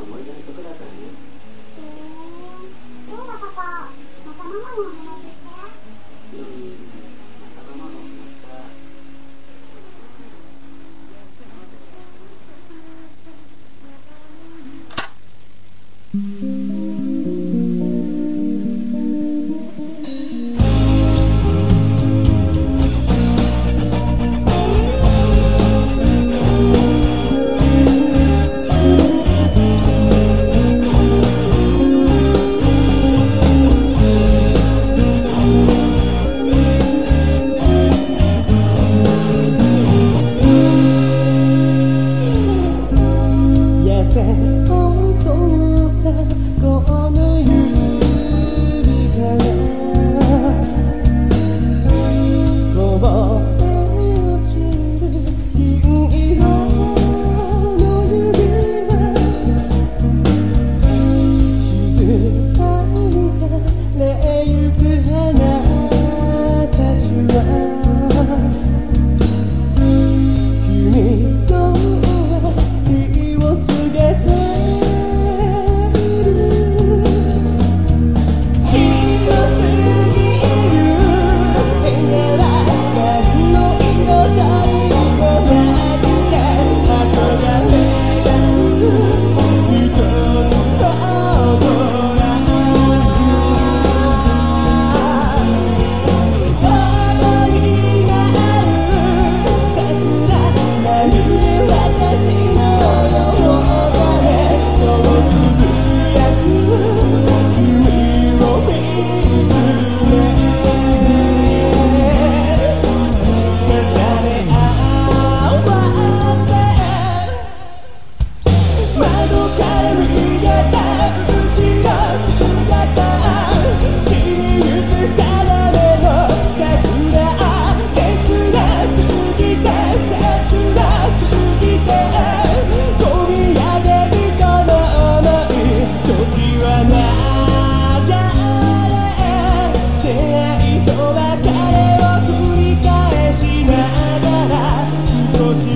思い出の曲だからね。へえー、そうだパパ、またママにお願い ក៏ Lord.